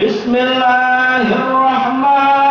بسم الله الرحمن